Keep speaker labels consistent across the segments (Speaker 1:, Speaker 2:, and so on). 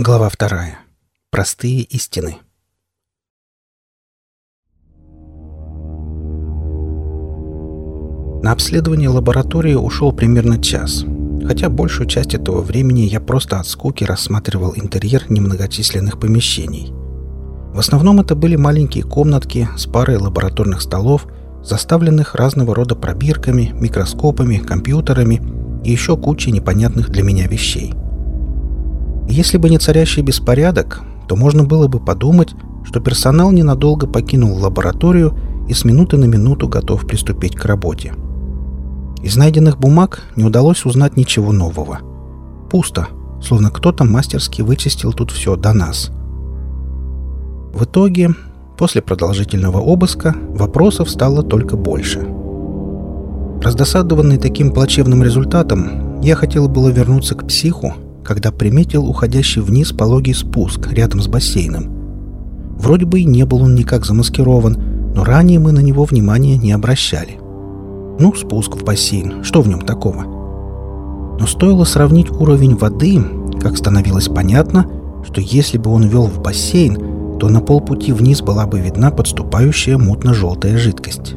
Speaker 1: Глава вторая. Простые истины. На обследование лаборатории ушел примерно час, хотя большую часть этого времени я просто от скуки рассматривал интерьер немногочисленных помещений. В основном это были маленькие комнатки с парой лабораторных столов, заставленных разного рода пробирками, микроскопами, компьютерами и еще кучей непонятных для меня вещей – если бы не царящий беспорядок, то можно было бы подумать, что персонал ненадолго покинул лабораторию и с минуты на минуту готов приступить к работе. Из найденных бумаг не удалось узнать ничего нового. Пусто, словно кто-то мастерски вычистил тут все до нас. В итоге, после продолжительного обыска, вопросов стало только больше. Раздосадованный таким плачевным результатом, я хотел было вернуться к психу когда приметил уходящий вниз пологий спуск рядом с бассейном. Вроде бы и не был он никак замаскирован, но ранее мы на него внимания не обращали. Ну, спуск в бассейн, что в нем такого? Но стоило сравнить уровень воды, как становилось понятно, что если бы он вел в бассейн, то на полпути вниз была бы видна подступающая мутно-желтая жидкость.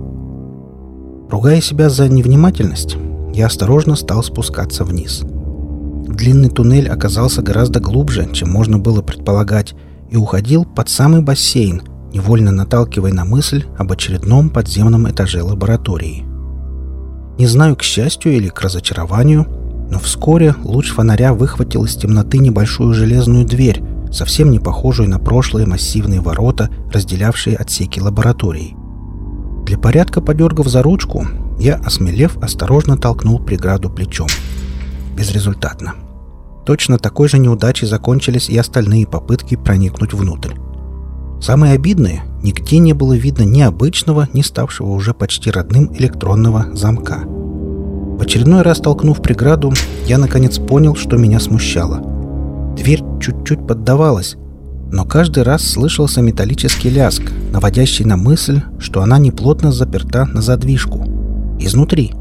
Speaker 1: Ругая себя за невнимательность, я осторожно стал спускаться вниз – Длинный туннель оказался гораздо глубже, чем можно было предполагать, и уходил под самый бассейн, невольно наталкивая на мысль об очередном подземном этаже лаборатории. Не знаю, к счастью или к разочарованию, но вскоре луч фонаря выхватил из темноты небольшую железную дверь, совсем не похожую на прошлые массивные ворота, разделявшие отсеки лаборатории. Для порядка подергав за ручку, я, осмелев, осторожно толкнул преграду плечом. Безрезультатно. Точно такой же неудачей закончились и остальные попытки проникнуть внутрь. Самое обидное, нигде не было видно ни обычного, ни ставшего уже почти родным электронного замка. В очередной раз толкнув преграду, я наконец понял, что меня смущало. Дверь чуть-чуть поддавалась, но каждый раз слышался металлический ляск, наводящий на мысль, что она неплотно заперта на задвижку. Изнутри.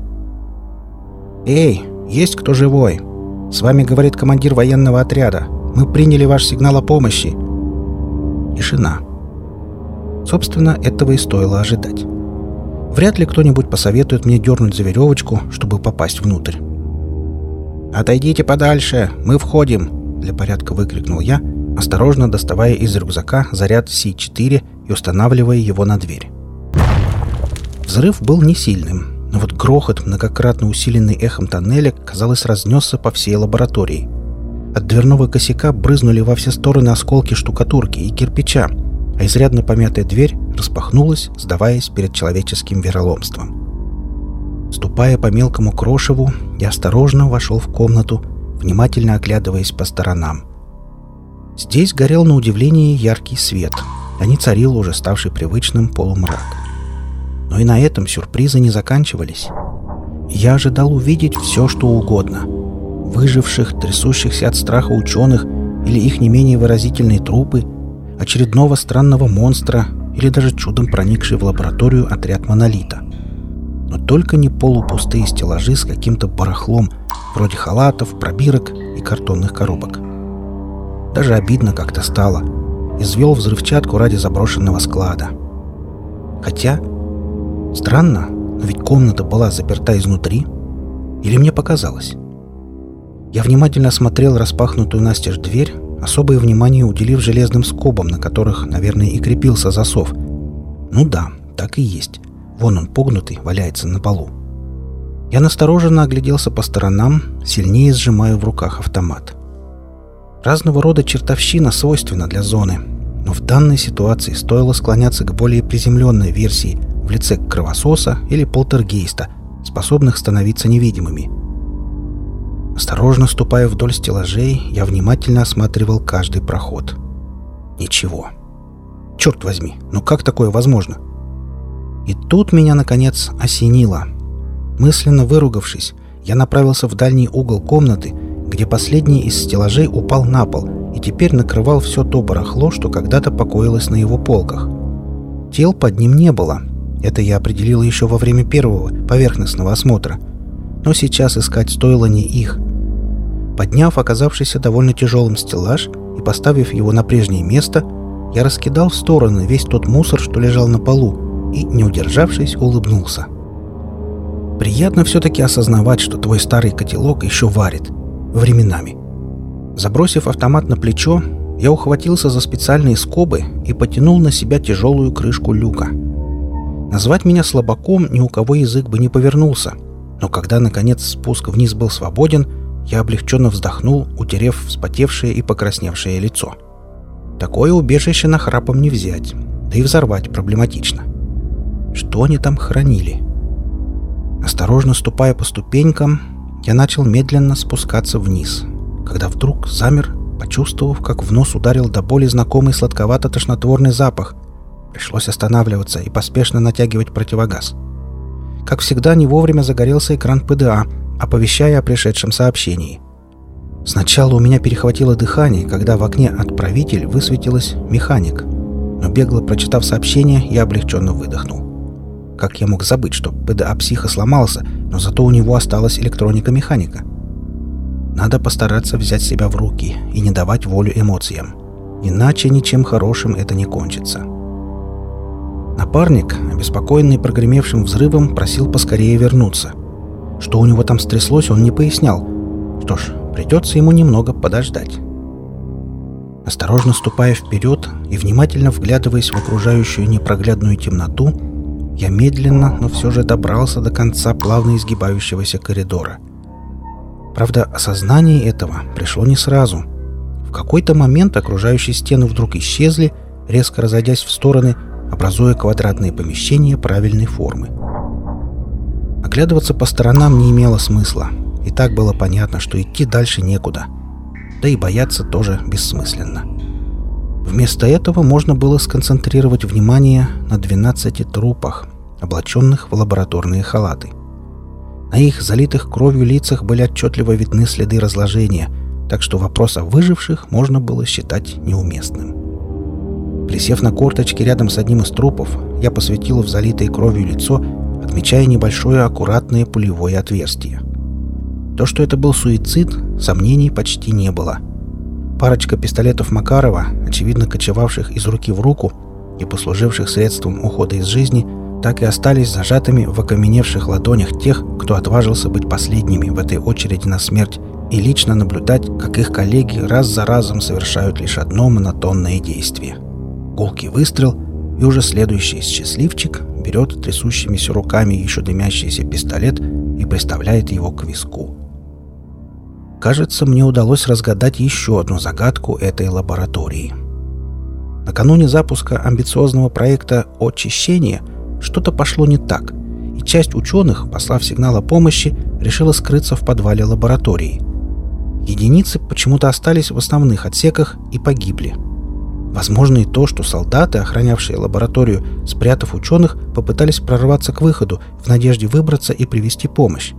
Speaker 1: «Эй, есть кто живой?» «С вами говорит командир военного отряда. Мы приняли ваш сигнал о помощи». Тишина. Собственно, этого и стоило ожидать. Вряд ли кто-нибудь посоветует мне дернуть за веревочку, чтобы попасть внутрь. «Отойдите подальше! Мы входим!» Для порядка выкрикнул я, осторожно доставая из рюкзака заряд С4 и устанавливая его на дверь. Взрыв был не сильным, но вот грохот, многократно усиленный эхом тоннеля, казалось, разнесся по всей лаборатории. От дверного косяка брызнули во все стороны осколки штукатурки и кирпича, а изрядно помятая дверь распахнулась, сдаваясь перед человеческим вероломством. Ступая по мелкому крошеву, я осторожно вошел в комнату, внимательно оглядываясь по сторонам. Здесь горел на удивление яркий свет, а не царил уже ставший привычным полумрак. И на этом сюрпризы не заканчивались. Я ожидал увидеть все, что угодно. Выживших, трясущихся от страха ученых или их не менее выразительные трупы, очередного странного монстра или даже чудом проникший в лабораторию отряд монолита. Но только не полупустые стеллажи с каким-то барахлом, вроде халатов, пробирок и картонных коробок. Даже обидно как-то стало. Извел взрывчатку ради заброшенного склада. Хотя Странно, но ведь комната была заперта изнутри. Или мне показалось? Я внимательно осмотрел распахнутую настежь дверь, особое внимание уделив железным скобам, на которых, наверное, и крепился засов. Ну да, так и есть. Вон он, погнутый, валяется на полу. Я настороженно огляделся по сторонам, сильнее сжимая в руках автомат. Разного рода чертовщина свойственна для зоны, но в данной ситуации стоило склоняться к более приземленной версии – в лице кровососа или полтергейста, способных становиться невидимыми. Осторожно ступая вдоль стеллажей, я внимательно осматривал каждый проход. Ничего. Черт возьми, ну как такое возможно? И тут меня, наконец, осенило. Мысленно выругавшись, я направился в дальний угол комнаты, где последний из стеллажей упал на пол и теперь накрывал все то барахло, что когда-то покоилось на его полках. Тел под ним не было, это я определил еще во время первого поверхностного осмотра. Но сейчас искать стоило не их. Подняв оказавшийся довольно тяжелым стеллаж, и, поставив его на прежнее место, я раскидал в стороны весь тот мусор, что лежал на полу, и, не удержавшись, улыбнулся. Приятно все-таки осознавать, что твой старый котелок еще варит. Временами. Забросив автомат на плечо, я ухватился за специальные скобы и потянул на себя тяжелую крышку люка. Назвать меня слабаком ни у кого язык бы не повернулся, но когда, наконец, спуск вниз был свободен, я облегченно вздохнул, утерев вспотевшее и покрасневшее лицо. Такое убежище на храпом не взять, да и взорвать проблематично. Что они там хранили? Осторожно ступая по ступенькам, я начал медленно спускаться вниз, когда вдруг замер, почувствовав, как в нос ударил до боли знакомый сладковато-тошнотворный запах. Пришлось останавливаться и поспешно натягивать противогаз. Как всегда, не вовремя загорелся экран ПДА, оповещая о пришедшем сообщении. Сначала у меня перехватило дыхание, когда в окне «Отправитель» высветилось «Механик». Но бегло прочитав сообщение, я облегченно выдохнул. Как я мог забыть, что ПДА психа сломался, но зато у него осталась электроника-механика? Надо постараться взять себя в руки и не давать волю эмоциям. Иначе ничем хорошим это не кончится. Напарник, обеспокоенный прогремевшим взрывом, просил поскорее вернуться. Что у него там стряслось, он не пояснял. Что ж, придется ему немного подождать. Осторожно ступая вперед и внимательно вглядываясь в окружающую непроглядную темноту, я медленно, но все же добрался до конца плавно изгибающегося коридора. Правда, осознание этого пришло не сразу. В какой-то момент окружающие стены вдруг исчезли, резко разойдясь в стороны, образуя квадратные помещения правильной формы. Оглядываться по сторонам не имело смысла, и так было понятно, что идти дальше некуда. Да и бояться тоже бессмысленно. Вместо этого можно было сконцентрировать внимание на 12 трупах, облаченных в лабораторные халаты. На их залитых кровью лицах были отчетливо видны следы разложения, так что вопрос о выживших можно было считать неуместным. Присев на корточки рядом с одним из трупов, я посветил в залитое кровью лицо, отмечая небольшое аккуратное пулевое отверстие. То, что это был суицид, сомнений почти не было. Парочка пистолетов Макарова, очевидно кочевавших из руки в руку и послуживших средством ухода из жизни – так и остались зажатыми в окаменевших ладонях тех, кто отважился быть последними в этой очереди на смерть и лично наблюдать, как их коллеги раз за разом совершают лишь одно монотонное действие. Гулкий выстрел, и уже следующий счастливчик берет трясущимися руками еще дымящийся пистолет и приставляет его к виску. Кажется, мне удалось разгадать еще одну загадку этой лаборатории. Накануне запуска амбициозного проекта «Очищение» что-то пошло не так, и часть ученых, послав сигнал о помощи, решила скрыться в подвале лаборатории. Единицы почему-то остались в основных отсеках и погибли. Возможно и то, что солдаты, охранявшие лабораторию, спрятав ученых, попытались прорваться к выходу в надежде выбраться и привести помощь.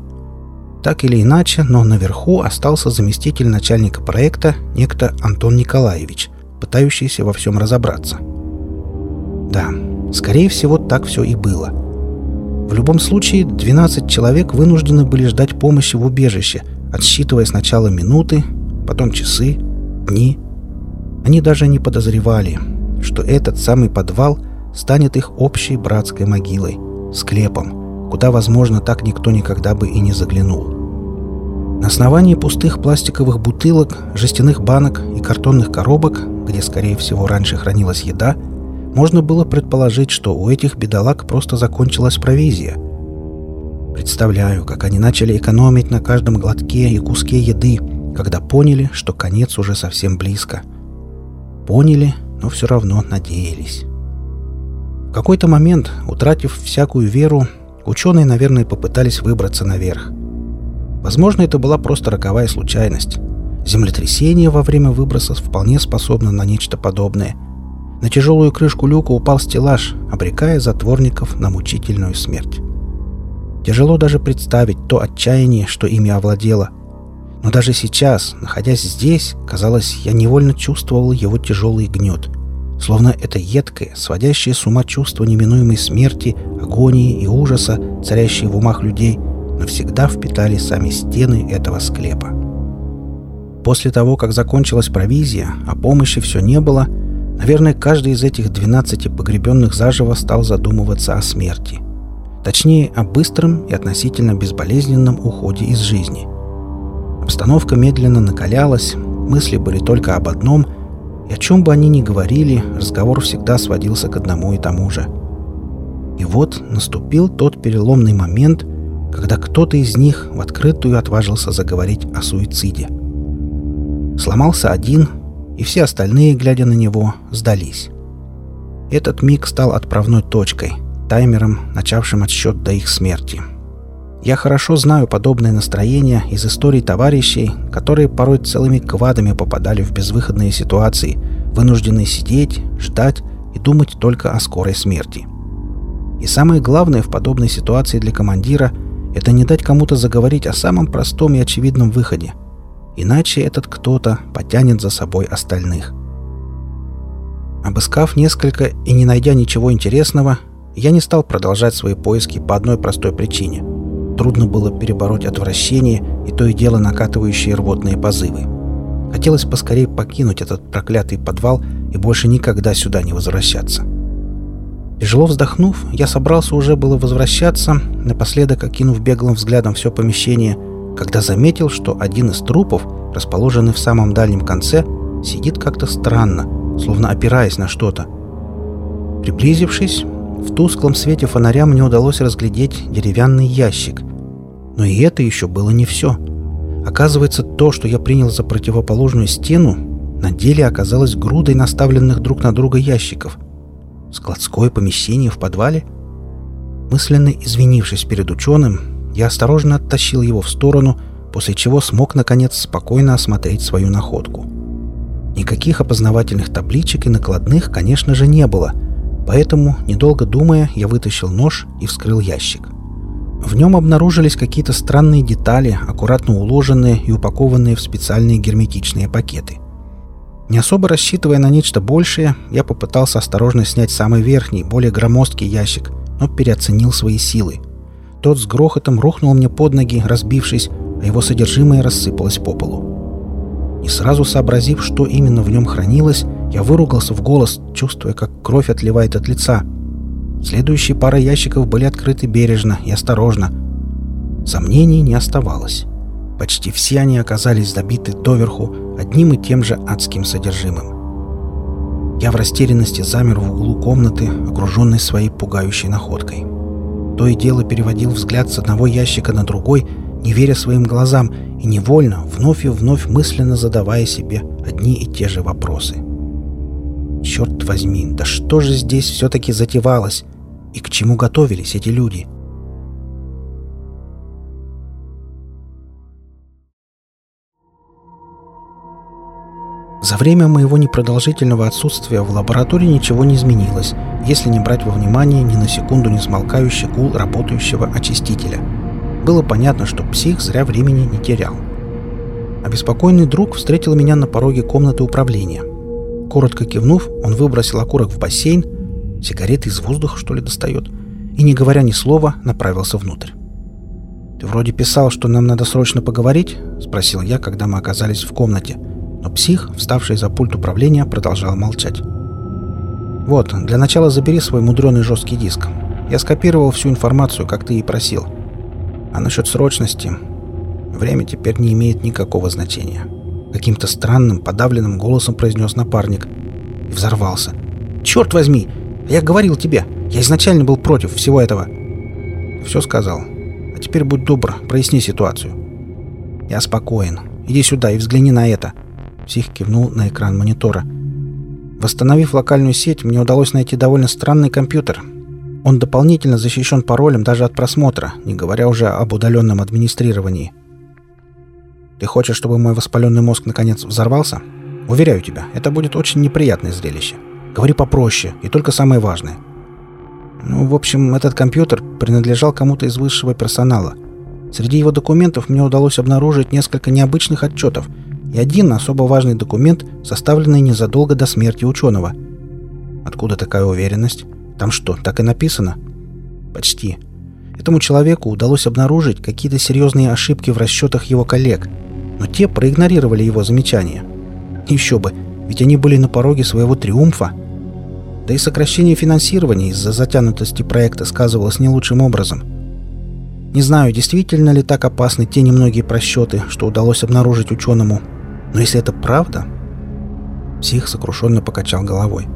Speaker 1: Так или иначе, но наверху остался заместитель начальника проекта, некто Антон Николаевич, пытающийся во всем разобраться. Да, Скорее всего, так все и было. В любом случае, 12 человек вынуждены были ждать помощи в убежище, отсчитывая сначала минуты, потом часы, дни. Они даже не подозревали, что этот самый подвал станет их общей братской могилой, склепом, куда, возможно, так никто никогда бы и не заглянул. На основании пустых пластиковых бутылок, жестяных банок и картонных коробок, где, скорее всего, раньше хранилась еда – можно было предположить, что у этих бедолаг просто закончилась провизия. Представляю, как они начали экономить на каждом глотке и куске еды, когда поняли, что конец уже совсем близко. Поняли, но все равно надеялись. В какой-то момент, утратив всякую веру, ученые, наверное, попытались выбраться наверх. Возможно, это была просто роковая случайность. Землетрясение во время выброса вполне способно на нечто подобное – на тяжелую крышку люка упал стеллаж, обрекая затворников на мучительную смерть. Тяжело даже представить то отчаяние, что ими овладело. Но даже сейчас, находясь здесь, казалось, я невольно чувствовал его тяжелый гнет. Словно это едкое, сводящее с ума чувство неминуемой смерти, агонии и ужаса, царящие в умах людей, навсегда впитали сами стены этого склепа. После того, как закончилась провизия, а помощи все не было, наверное, каждый из этих 12 погребенных заживо стал задумываться о смерти. Точнее, о быстром и относительно безболезненном уходе из жизни. Обстановка медленно накалялась, мысли были только об одном, и о чем бы они ни говорили, разговор всегда сводился к одному и тому же. И вот наступил тот переломный момент, когда кто-то из них в открытую отважился заговорить о суициде. Сломался один, и все остальные, глядя на него, сдались. Этот миг стал отправной точкой, таймером, начавшим отсчет до их смерти. Я хорошо знаю подобное настроение из историй товарищей, которые порой целыми квадами попадали в безвыходные ситуации, вынужденные сидеть, ждать и думать только о скорой смерти. И самое главное в подобной ситуации для командира – это не дать кому-то заговорить о самом простом и очевидном выходе. Иначе этот кто-то потянет за собой остальных. Обыскав несколько и не найдя ничего интересного, я не стал продолжать свои поиски по одной простой причине – Трудно было перебороть отвращение и то и дело накатывающие рвотные позывы. Хотелось поскорее покинуть этот проклятый подвал и больше никогда сюда не возвращаться. Тяжело вздохнув, я собрался уже было возвращаться, напоследок окинув беглым взглядом все помещение, когда заметил, что один из трупов, расположенный в самом дальнем конце, сидит как-то странно, словно опираясь на что-то. Приблизившись, в тусклом свете фонаря мне удалось разглядеть деревянный ящик, но и это еще было не все. Оказывается, то, что я принял за противоположную стену, на деле оказалось грудой наставленных друг на друга ящиков. Складское помещение в подвале? Мысленно извинившись перед ученым, я осторожно оттащил его в сторону, после чего смог, наконец, спокойно осмотреть свою находку. Никаких опознавательных табличек и накладных, конечно же, не было, поэтому, недолго думая, я вытащил нож и вскрыл ящик. — в нем обнаружились какие-то странные детали, аккуратно уложенные и упакованные в специальные герметичные пакеты. Не особо рассчитывая на нечто большее, я попытался осторожно снять самый верхний, более громоздкий ящик, но переоценил свои силы. Тот с грохотом рухнул мне под ноги, разбившись, а его содержимое рассыпалось по полу. Не сразу сообразив, что именно в нем хранилось, я выругался в голос, чувствуя, как кровь отливает от лица – Следующие пара ящиков были открыты бережно и осторожно. Сомнений не оставалось. Почти все они оказались забиты доверху одним и тем же адским содержимым. Я в растерянности замер в углу комнаты, окруженной своей пугающей находкой. То и дело переводил взгляд с одного ящика на другой, не веря своим глазам и невольно, вновь и вновь мысленно задавая себе одни и те же вопросы. Черт возьми, да что же здесь все-таки затевалось? И к чему готовились эти люди? За время моего непродолжительного отсутствия в лаборатории ничего не изменилось, если не брать во внимание ни на секунду не смолкающий гул работающего очистителя. Было понятно, что псих зря времени не терял. Обеспокоенный друг встретил меня на пороге комнаты управления. Коротко кивнув, он выбросил окурок в бассейн, Сигареты из воздуха, что ли, достает? И, не говоря ни слова, направился внутрь. «Ты вроде писал, что нам надо срочно поговорить?» — спросил я, когда мы оказались в комнате. Но псих, вставший за пульт управления, продолжал молчать. «Вот, для начала забери свой мудреный жесткий диск. Я скопировал всю информацию, как ты и просил. А насчет срочности... Время теперь не имеет никакого значения». Каким-то странным, подавленным голосом произнес напарник. И взорвался. «Черт возьми! Я говорил тебе, я изначально был против всего этого. Все сказал. А теперь будь добр, проясни ситуацию. Я спокоен. Иди сюда и взгляни на это. Псих кивнул на экран монитора. Восстановив локальную сеть, мне удалось найти довольно странный компьютер. Он дополнительно защищен паролем даже от просмотра, не говоря уже об удаленном администрировании. Ты хочешь, чтобы мой воспаленный мозг наконец взорвался? Уверяю тебя, это будет очень неприятное зрелище. Говори попроще, и только самое важное. Ну, в общем, этот компьютер принадлежал кому-то из высшего персонала. Среди его документов мне удалось обнаружить несколько необычных отчетов и один особо важный документ, составленный незадолго до смерти ученого. Откуда такая уверенность? Там что, так и написано? Почти. Этому человеку удалось обнаружить какие-то серьезные ошибки в расчетах его коллег. Но те проигнорировали его замечания. Еще бы, ведь они были на пороге своего триумфа. Да и сокращение финансирования из-за затянутости проекта сказывалось не лучшим образом. Не знаю, действительно ли так опасны те немногие просчеты, что удалось обнаружить ученому, но если это правда... Псих сокрушенно покачал головой.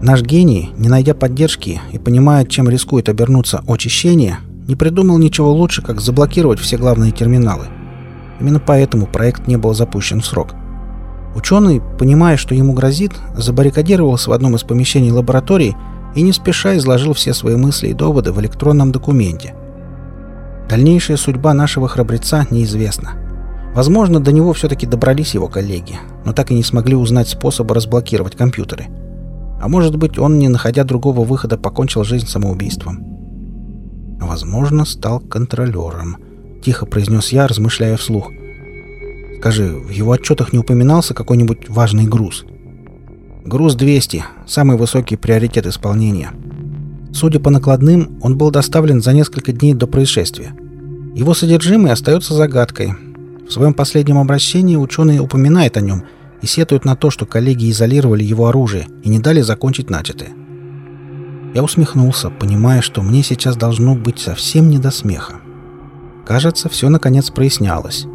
Speaker 1: Наш гений, не найдя поддержки и понимая, чем рискует обернуться очищение, не придумал ничего лучше, как заблокировать все главные терминалы. Именно поэтому проект не был запущен в срок. Ученый, понимая, что ему грозит, забаррикадировался в одном из помещений лаборатории и не спеша изложил все свои мысли и доводы в электронном документе. Дальнейшая судьба нашего храбреца неизвестна. Возможно, до него все-таки добрались его коллеги, но так и не смогли узнать способа разблокировать компьютеры. А может быть, он, не находя другого выхода, покончил жизнь самоубийством. Возможно, стал контролером. Тихо произнес я, размышляя вслух. Скажи, в его отчетах не упоминался какой-нибудь важный груз? Груз 200. Самый высокий приоритет исполнения. Судя по накладным, он был доставлен за несколько дней до происшествия. Его содержимое остается загадкой, в своем последнем обращении ученый упоминает о нем и сетует на то, что коллеги изолировали его оружие и не дали закончить начатое. Я усмехнулся, понимая, что мне сейчас должно быть совсем не до смеха. Кажется, все наконец прояснялось.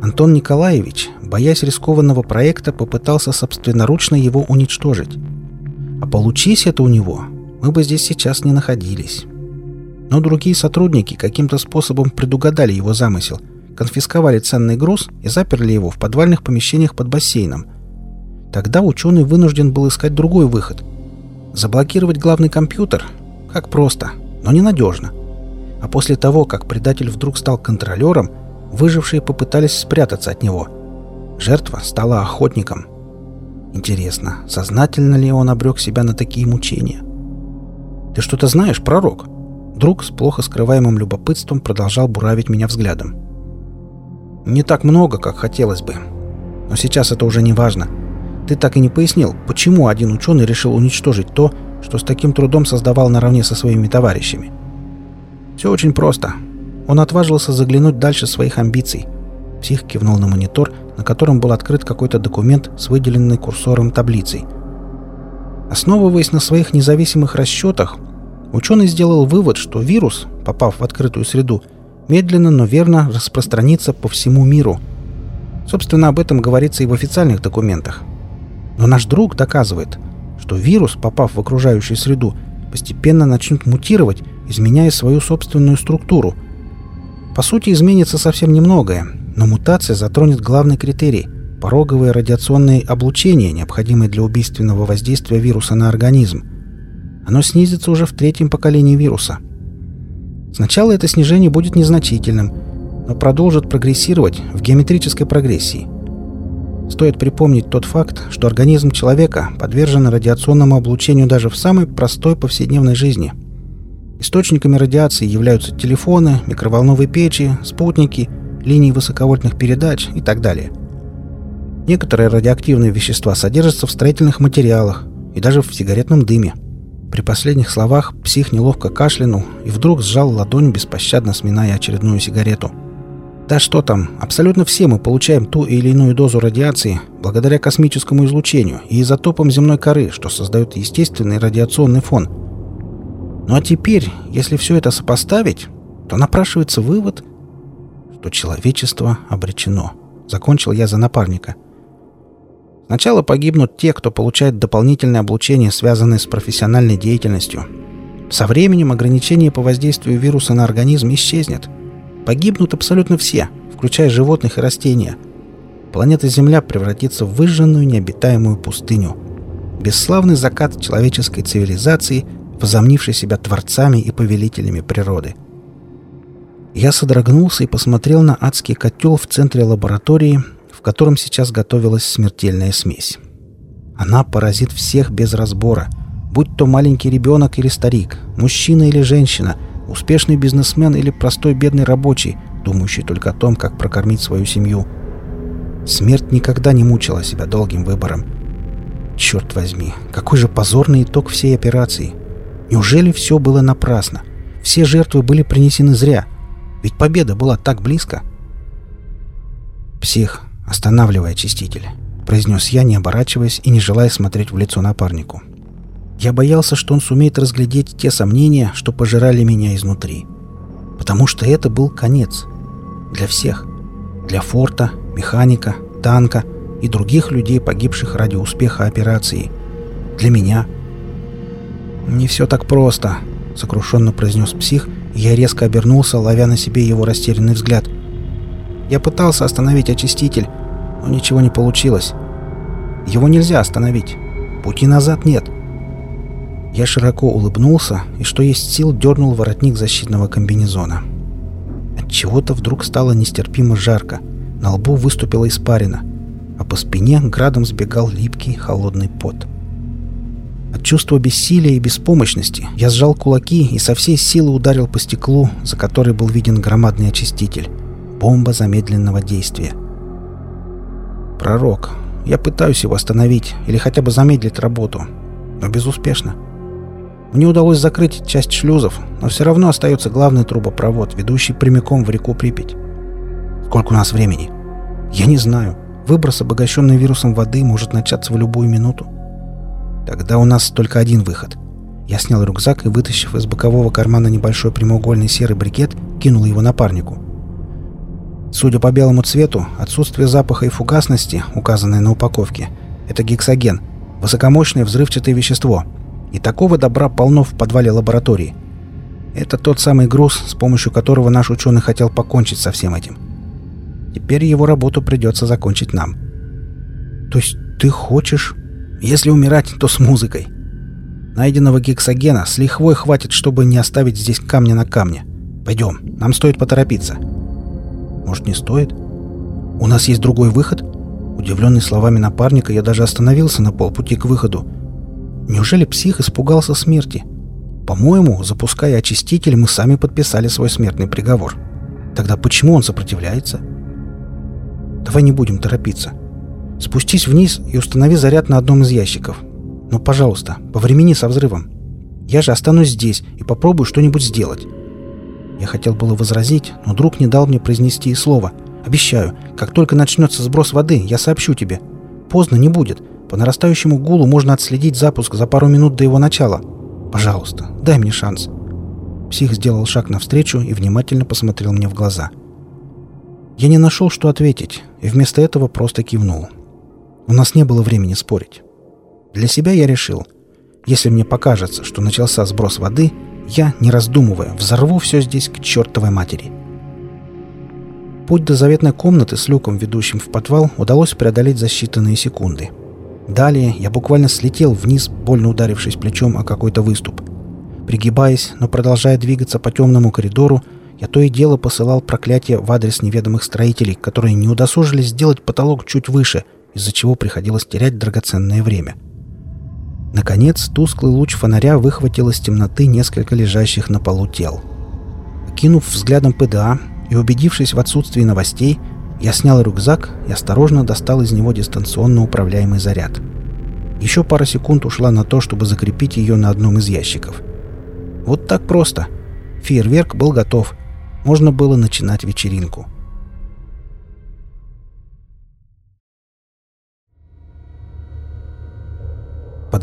Speaker 1: Антон Николаевич, боясь рискованного проекта, попытался собственноручно его уничтожить. А получись это у него, мы бы здесь сейчас не находились. Но другие сотрудники каким-то способом предугадали его замысел – конфисковали ценный груз и заперли его в подвальных помещениях под бассейном. Тогда ученый вынужден был искать другой выход. Заблокировать главный компьютер? Как просто, но ненадежно. А после того, как предатель вдруг стал контролером, выжившие попытались спрятаться от него. Жертва стала охотником. Интересно, сознательно ли он обрек себя на такие мучения? «Ты что-то знаешь, пророк?» Друг с плохо скрываемым любопытством продолжал буравить меня взглядом. Не так много, как хотелось бы. Но сейчас это уже не важно. Ты так и не пояснил, почему один ученый решил уничтожить то, что с таким трудом создавал наравне со своими товарищами. Все очень просто. Он отважился заглянуть дальше своих амбиций. Псих кивнул на монитор, на котором был открыт какой-то документ с выделенной курсором таблицей. Основываясь на своих независимых расчетах, ученый сделал вывод, что вирус, попав в открытую среду, медленно, но верно распространится по всему миру. Собственно, об этом говорится и в официальных документах. Но наш друг доказывает, что вирус, попав в окружающую среду, постепенно начнет мутировать, изменяя свою собственную структуру. По сути, изменится совсем немногое, но мутация затронет главный критерий – пороговое радиационное облучение, необходимое для убийственного воздействия вируса на организм. Оно снизится уже в третьем поколении вируса – Сначала это снижение будет незначительным, но продолжит прогрессировать в геометрической прогрессии. Стоит припомнить тот факт, что организм человека подвержен радиационному облучению даже в самой простой повседневной жизни. Источниками радиации являются телефоны, микроволновые печи, спутники, линии высоковольтных передач и так далее. Некоторые радиоактивные вещества содержатся в строительных материалах и даже в сигаретном дыме – при последних словах псих неловко кашлянул и вдруг сжал ладонь, беспощадно сминая очередную сигарету. Да что там, абсолютно все мы получаем ту или иную дозу радиации благодаря космическому излучению и изотопам земной коры, что создает естественный радиационный фон. Ну а теперь, если все это сопоставить, то напрашивается вывод, что человечество обречено. Закончил я за напарника. Сначала погибнут те, кто получает дополнительное облучение, связанное с профессиональной деятельностью. Со временем ограничение по воздействию вируса на организм исчезнет. Погибнут абсолютно все, включая животных и растения. Планета Земля превратится в выжженную необитаемую пустыню. Бесславный закат человеческой цивилизации, возомнившей себя творцами и повелителями природы. Я содрогнулся и посмотрел на адский котел в центре лаборатории, котором сейчас готовилась смертельная смесь. Она поразит всех без разбора, будь то маленький ребенок или старик, мужчина или женщина, успешный бизнесмен или простой бедный рабочий, думающий только о том, как прокормить свою семью. Смерть никогда не мучила себя долгим выбором. Черт возьми, какой же позорный итог всей операции. Неужели все было напрасно? Все жертвы были принесены зря. Ведь победа была так близко. — «Псих, останавливай очиститель», — произнес я, не оборачиваясь и не желая смотреть в лицо напарнику. Я боялся, что он сумеет разглядеть те сомнения, что пожирали меня изнутри. Потому что это был конец. Для всех. Для форта, механика, танка и других людей, погибших ради успеха операции. Для меня. «Не все так просто», — сокрушенно произнес псих, и я резко обернулся, ловя на себе его растерянный взгляд. Я пытался остановить очиститель, но ничего не получилось. Его нельзя остановить. Пути назад нет. Я широко улыбнулся и, что есть сил, дернул воротник защитного комбинезона. От чего-то вдруг стало нестерпимо жарко. На лбу выступила испарина, а по спине градом сбегал липкий холодный пот. От чувства бессилия и беспомощности я сжал кулаки и со всей силы ударил по стеклу, за которой был виден громадный очиститель. Бомба замедленного действия. Пророк. Я пытаюсь его остановить или хотя бы замедлить работу, но безуспешно. Мне удалось закрыть часть шлюзов, но все равно остается главный трубопровод, ведущий прямиком в реку Припять. Сколько у нас времени? Я не знаю. Выброс, обогащенный вирусом воды, может начаться в любую минуту. Тогда у нас только один выход. Я снял рюкзак и, вытащив из бокового кармана небольшой прямоугольный серый брикет, кинул его напарнику. Судя по белому цвету, отсутствие запаха и фугасности, указанное на упаковке, это гексоген, высокомощное взрывчатое вещество — и такого добра полно в подвале лаборатории. Это тот самый груз, с помощью которого наш ученый хотел покончить со всем этим. Теперь его работу придется закончить нам. То есть ты хочешь... Если умирать, то с музыкой. Найденного гексогена с лихвой хватит, чтобы не оставить здесь камня на камне. Пойдем, нам стоит поторопиться. Может, не стоит? У нас есть другой выход? Удивленный словами напарника, я даже остановился на полпути к выходу, Неужели псих испугался смерти? По-моему, запуская очиститель, мы сами подписали свой смертный приговор. Тогда почему он сопротивляется? Давай не будем торопиться. Спустись вниз и установи заряд на одном из ящиков. Но, пожалуйста, по времени со взрывом. Я же останусь здесь и попробую что-нибудь сделать. Я хотел было возразить, но друг не дал мне произнести и слова. Обещаю, как только начнется сброс воды, я сообщу тебе. Поздно не будет. По нарастающему гулу можно отследить запуск за пару минут до его начала. Пожалуйста, дай мне шанс». Псих сделал шаг навстречу и внимательно посмотрел мне в глаза. Я не нашел, что ответить, и вместо этого просто кивнул. У нас не было времени спорить. Для себя я решил, если мне покажется, что начался сброс воды, я, не раздумывая, взорву все здесь к чертовой матери. Путь до заветной комнаты с люком, ведущим в подвал, удалось преодолеть за считанные секунды — Далее я буквально слетел вниз, больно ударившись плечом о какой-то выступ. Пригибаясь, но продолжая двигаться по темному коридору, я то и дело посылал проклятие в адрес неведомых строителей, которые не удосужились сделать потолок чуть выше, из-за чего приходилось терять драгоценное время. Наконец, тусклый луч фонаря выхватил из темноты несколько лежащих на полу тел. Кинув взглядом ПДА и убедившись в отсутствии новостей, я снял рюкзак и осторожно достал из него дистанционно управляемый заряд. Еще пара секунд ушла на то, чтобы закрепить ее на одном из ящиков. Вот так просто. Фейерверк был готов. Можно было начинать вечеринку.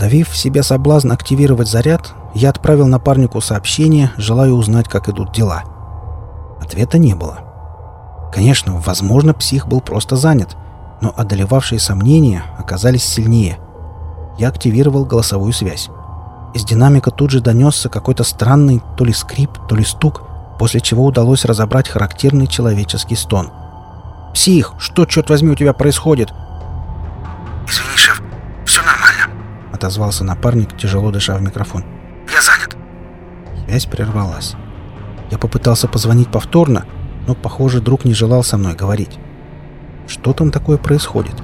Speaker 1: Подавив в себе соблазн активировать заряд, я отправил напарнику сообщение, желая узнать, как идут дела. Ответа не было. — Конечно, возможно, псих был просто занят, но одолевавшие сомнения оказались сильнее. Я активировал голосовую связь. Из динамика тут же донесся какой-то странный то ли скрип, то ли стук, после чего удалось разобрать характерный человеческий стон. «Псих, что, черт возьми, у тебя происходит?»
Speaker 2: «Извини, шеф, нормально», —
Speaker 1: отозвался напарник, тяжело дыша в микрофон.
Speaker 2: «Я занят».
Speaker 1: Связь прервалась. Я попытался позвонить повторно, но, похоже, друг не желал со мной говорить. Что там такое происходит?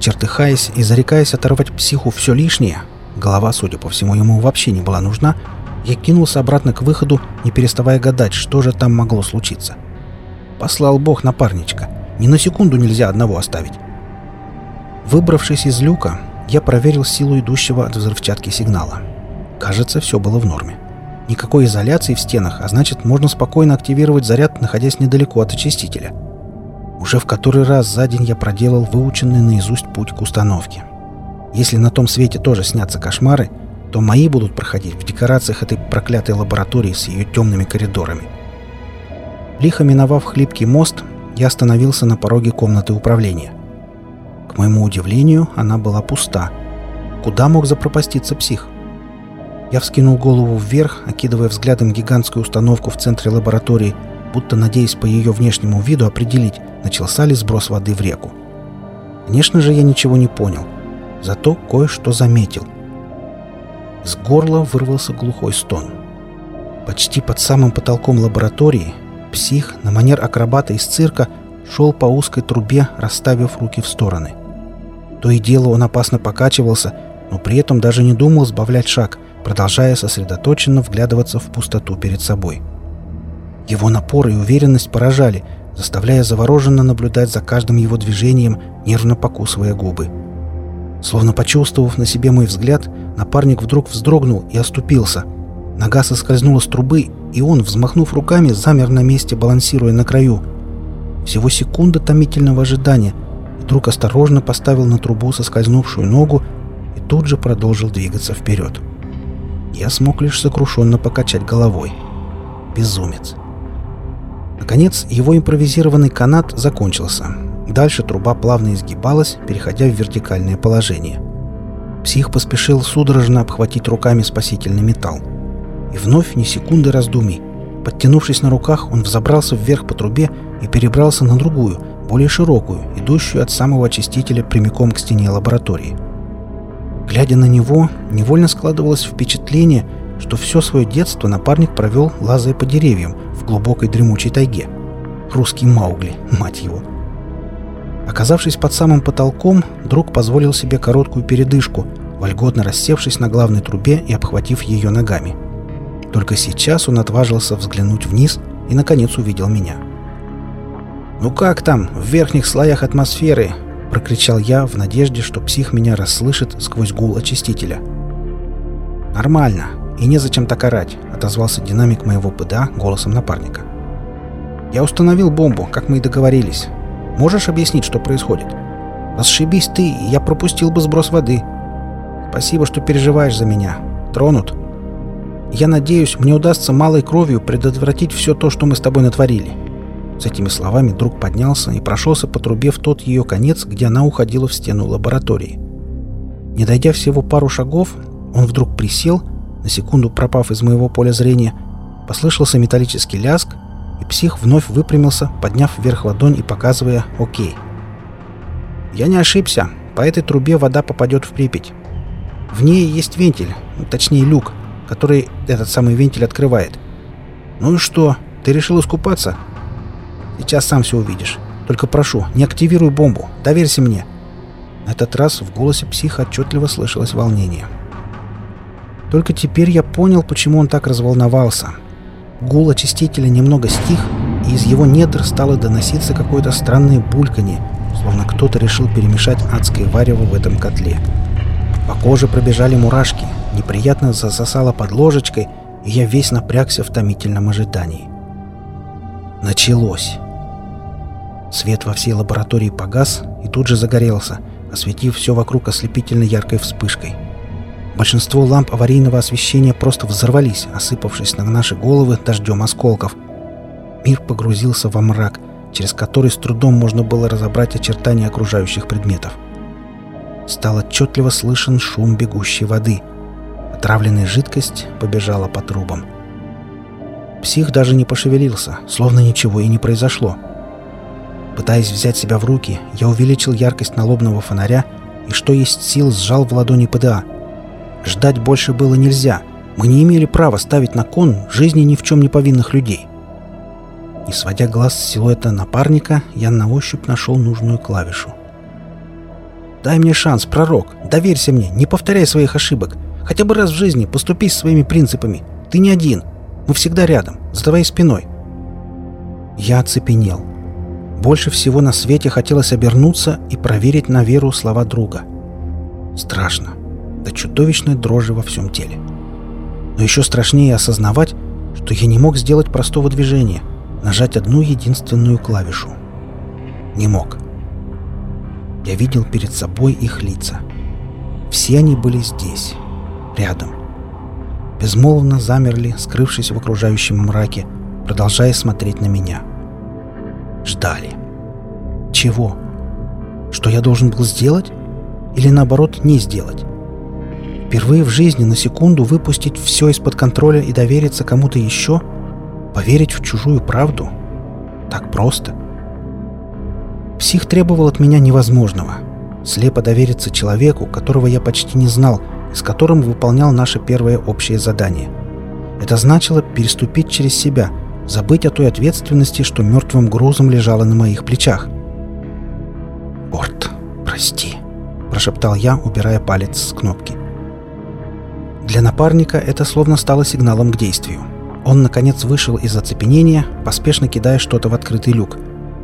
Speaker 1: Чертыхаясь и зарекаясь оторвать психу все лишнее, голова, судя по всему, ему вообще не была нужна, я кинулся обратно к выходу, не переставая гадать, что же там могло случиться. Послал бог напарничка. Ни на секунду нельзя одного оставить. Выбравшись из люка, я проверил силу идущего от взрывчатки сигнала. Кажется, все было в норме. Никакой изоляции в стенах, а значит, можно спокойно активировать заряд, находясь недалеко от очистителя. Уже в который раз за день я проделал выученный наизусть путь к установке. Если на том свете тоже снятся кошмары, то мои будут проходить в декорациях этой проклятой лаборатории с ее темными коридорами. Лихо миновав хлипкий мост, я остановился на пороге комнаты управления. К моему удивлению, она была пуста. Куда мог запропаститься псих? Я вскинул голову вверх, окидывая взглядом гигантскую установку в центре лаборатории, будто надеясь по ее внешнему виду определить, начался ли сброс воды в реку. Конечно же, я ничего не понял. Зато кое-что заметил. Из горла вырвался глухой стон. Почти под самым потолком лаборатории псих на манер акробата из цирка шел по узкой трубе, расставив руки в стороны. То и дело он опасно покачивался, но при этом даже не думал сбавлять шаг, продолжая сосредоточенно вглядываться в пустоту перед собой. Его напор и уверенность поражали, заставляя завороженно наблюдать за каждым его движением, нервно покусывая губы. Словно почувствовав на себе мой взгляд, напарник вдруг вздрогнул и оступился. Нога соскользнула с трубы, и он, взмахнув руками, замер на месте, балансируя на краю. Всего секунда томительного ожидания, вдруг осторожно поставил на трубу соскользнувшую ногу и тут же продолжил двигаться вперед. Я смог лишь сокрушенно покачать головой. Безумец. Наконец, его импровизированный канат закончился. Дальше труба плавно изгибалась, переходя в вертикальное положение. Псих поспешил судорожно обхватить руками спасительный металл. И вновь ни секунды раздумий. Подтянувшись на руках, он взобрался вверх по трубе и перебрался на другую, более широкую, идущую от самого очистителя прямиком к стене лаборатории. Глядя на него, невольно складывалось впечатление, что все свое детство напарник провел, лазая по деревьям в глубокой дремучей тайге. Русский Маугли, мать его. — Оказавшись под самым потолком, друг позволил себе короткую передышку, вольготно рассевшись на главной трубе и обхватив ее ногами. Только сейчас он отважился взглянуть вниз и, наконец, увидел меня. «Ну как там, в верхних слоях атмосферы?» — прокричал я в надежде, что псих меня расслышит сквозь гул очистителя. «Нормально, и незачем так орать», — отозвался динамик моего ПДА голосом напарника. «Я установил бомбу, как мы и договорились. Можешь объяснить, что происходит? Расшибись ты, и я пропустил бы сброс воды. Спасибо, что переживаешь за меня. Тронут. Я надеюсь, мне удастся малой кровью предотвратить все то, что мы с тобой натворили. С этими словами друг поднялся и прошелся по трубе в тот ее конец, где она уходила в стену лаборатории. Не дойдя всего пару шагов, он вдруг присел, на секунду пропав из моего поля зрения, послышался металлический ляск, и псих вновь выпрямился, подняв вверх ладонь и показывая «Окей». «Я не ошибся. По этой трубе вода попадет в Припять. В ней есть вентиль, ну, точнее люк, который этот самый вентиль открывает. Ну и что, ты решил искупаться? Сейчас сам все увидишь. Только прошу, не активируй бомбу, доверься мне». На этот раз в голосе психа отчетливо слышалось волнение. Только теперь я понял, почему он так разволновался. Гул очистителя немного стих, и из его недр стало доноситься какое-то странное бульканье, словно кто-то решил перемешать адское варево в этом котле. По коже пробежали мурашки, неприятно засосало под ложечкой, и я весь напрягся в томительном ожидании. Началось. Свет во всей лаборатории погас и тут же загорелся, осветив все вокруг ослепительно яркой вспышкой. Большинство ламп аварийного освещения просто взорвались, осыпавшись на наши головы дождем осколков. Мир погрузился во мрак, через который с трудом можно было разобрать очертания окружающих предметов. Стал отчетливо слышен шум бегущей воды. Отравленная жидкость побежала по трубам. Псих даже не пошевелился, словно ничего и не произошло. Пытаясь взять себя в руки, я увеличил яркость налобного фонаря и, что есть сил, сжал в ладони ПДА — Ждать больше было нельзя. Мы не имели права ставить на кон жизни ни в чем не повинных людей. Не сводя глаз с силуэта напарника, я на ощупь нашел нужную клавишу. «Дай мне шанс, пророк. Доверься мне, не повторяй своих ошибок. Хотя бы раз в жизни поступись своими принципами. Ты не один. Мы всегда рядом, за твоей спиной». Я оцепенел. Больше всего на свете хотелось обернуться и проверить на веру слова друга. Страшно до чудовищной дрожи во всем теле. Но еще страшнее осознавать, что я не мог сделать простого движения, нажать одну единственную клавишу. Не мог. Я видел перед собой их лица. Все они были здесь, рядом. Безмолвно замерли, скрывшись в окружающем мраке, продолжая смотреть на меня. Ждали. Чего? Что я должен был сделать? Или наоборот, не сделать? Впервые в жизни на секунду выпустить все из-под контроля и довериться кому-то еще? Поверить в чужую правду? Так просто. Псих требовал от меня невозможного. Слепо довериться человеку, которого я почти не знал, с которым выполнял наше первое общее задание. Это значило переступить через себя, забыть о той ответственности, что мертвым грузом лежала на моих плечах. «Борт, прости», — прошептал я, убирая палец с кнопки. Для напарника это словно стало сигналом к действию. Он, наконец, вышел из оцепенения, поспешно кидая что-то в открытый люк,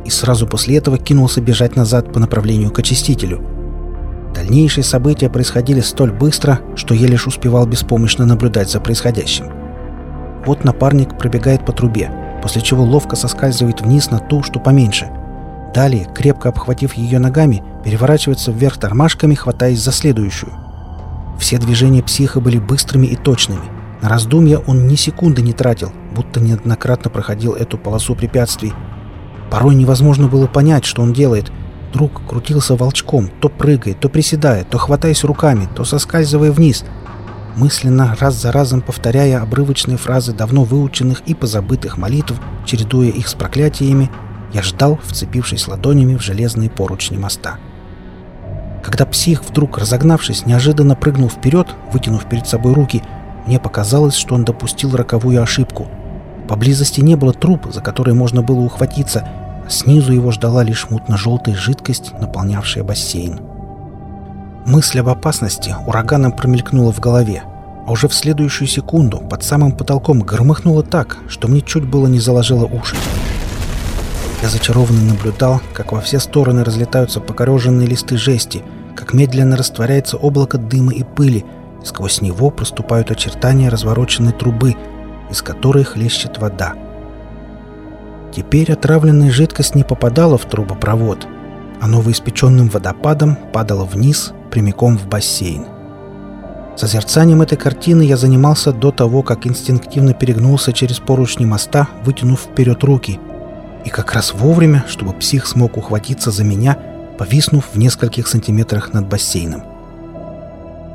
Speaker 1: и сразу после этого кинулся бежать назад по направлению к очистителю. Дальнейшие события происходили столь быстро, что я лишь успевал беспомощно наблюдать за происходящим. Вот напарник пробегает по трубе, после чего ловко соскальзывает вниз на ту, что поменьше. Далее, крепко обхватив ее ногами, переворачивается вверх тормашками, хватаясь за следующую. Все движения психа были быстрыми и точными. На раздумья он ни секунды не тратил, будто неоднократно проходил эту полосу препятствий. Порой невозможно было понять, что он делает. Друг крутился волчком, то прыгая, то приседая, то хватаясь руками, то соскальзывая вниз. Мысленно, раз за разом повторяя обрывочные фразы давно выученных и позабытых молитв, чередуя их с проклятиями, я ждал, вцепившись ладонями в железные поручни моста. Когда псих, вдруг разогнавшись, неожиданно прыгнул вперед, вытянув перед собой руки, мне показалось, что он допустил роковую ошибку. Поблизости не было труб, за которые можно было ухватиться, а снизу его ждала лишь мутно-желтая жидкость, наполнявшая бассейн. Мысль об опасности ураганом промелькнула в голове, а уже в следующую секунду под самым потолком громыхнуло так, что мне чуть было не заложило уши. Я зачарованно наблюдал, как во все стороны разлетаются покореженные листы жести, как медленно растворяется облако дыма и пыли, и сквозь него проступают очертания развороченной трубы, из которой хлещет вода. Теперь отравленная жидкость не попадала в трубопровод, а новоиспеченным водопадом падала вниз, прямиком в бассейн. Созерцанием этой картины я занимался до того, как инстинктивно перегнулся через поручни моста, вытянув вперед руки — и как раз вовремя, чтобы псих смог ухватиться за меня, повиснув в нескольких сантиметрах над бассейном.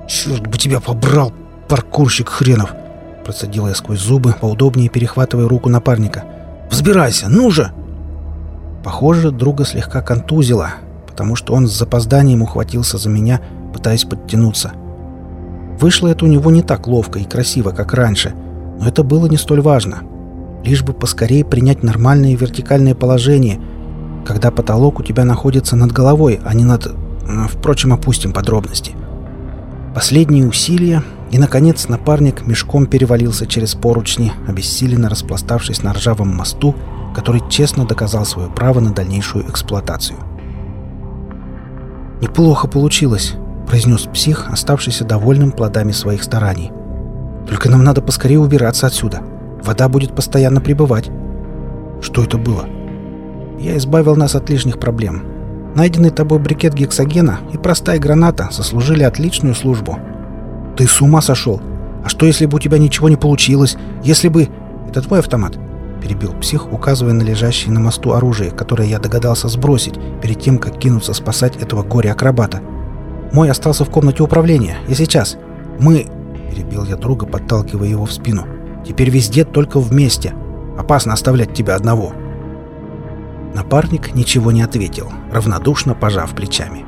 Speaker 1: «Черт бы тебя побрал, паркурщик хренов!» Процедил я сквозь зубы, поудобнее перехватывая руку напарника. «Взбирайся, ну же!» Похоже, друга слегка контузило, потому что он с запозданием ухватился за меня, пытаясь подтянуться. Вышло это у него не так ловко и красиво, как раньше, но это было не столь важно — лишь бы поскорее принять нормальное вертикальное положение, когда потолок у тебя находится над головой, а не над... Впрочем, опустим подробности. Последние усилия, и, наконец, напарник мешком перевалился через поручни, обессиленно распластавшись на ржавом мосту, который честно доказал свое право на дальнейшую эксплуатацию. «Неплохо получилось», — произнес псих, оставшийся довольным плодами своих стараний. «Только нам надо поскорее убираться отсюда». Вода будет постоянно прибывать. Что это было? Я избавил нас от лишних проблем. Найденный тобой брикет гексогена и простая граната сослужили отличную службу. Ты с ума сошел? А что, если бы у тебя ничего не получилось? Если бы... Это твой автомат? Перебил псих, указывая на лежащее на мосту оружие, которое я догадался сбросить перед тем, как кинуться спасать этого горе-акробата. Мой остался в комнате управления. Я сейчас. Мы... Перебил я друга, подталкивая его в спину. Теперь везде только вместе. Опасно оставлять тебя одного». Напарник ничего не ответил, равнодушно пожав плечами.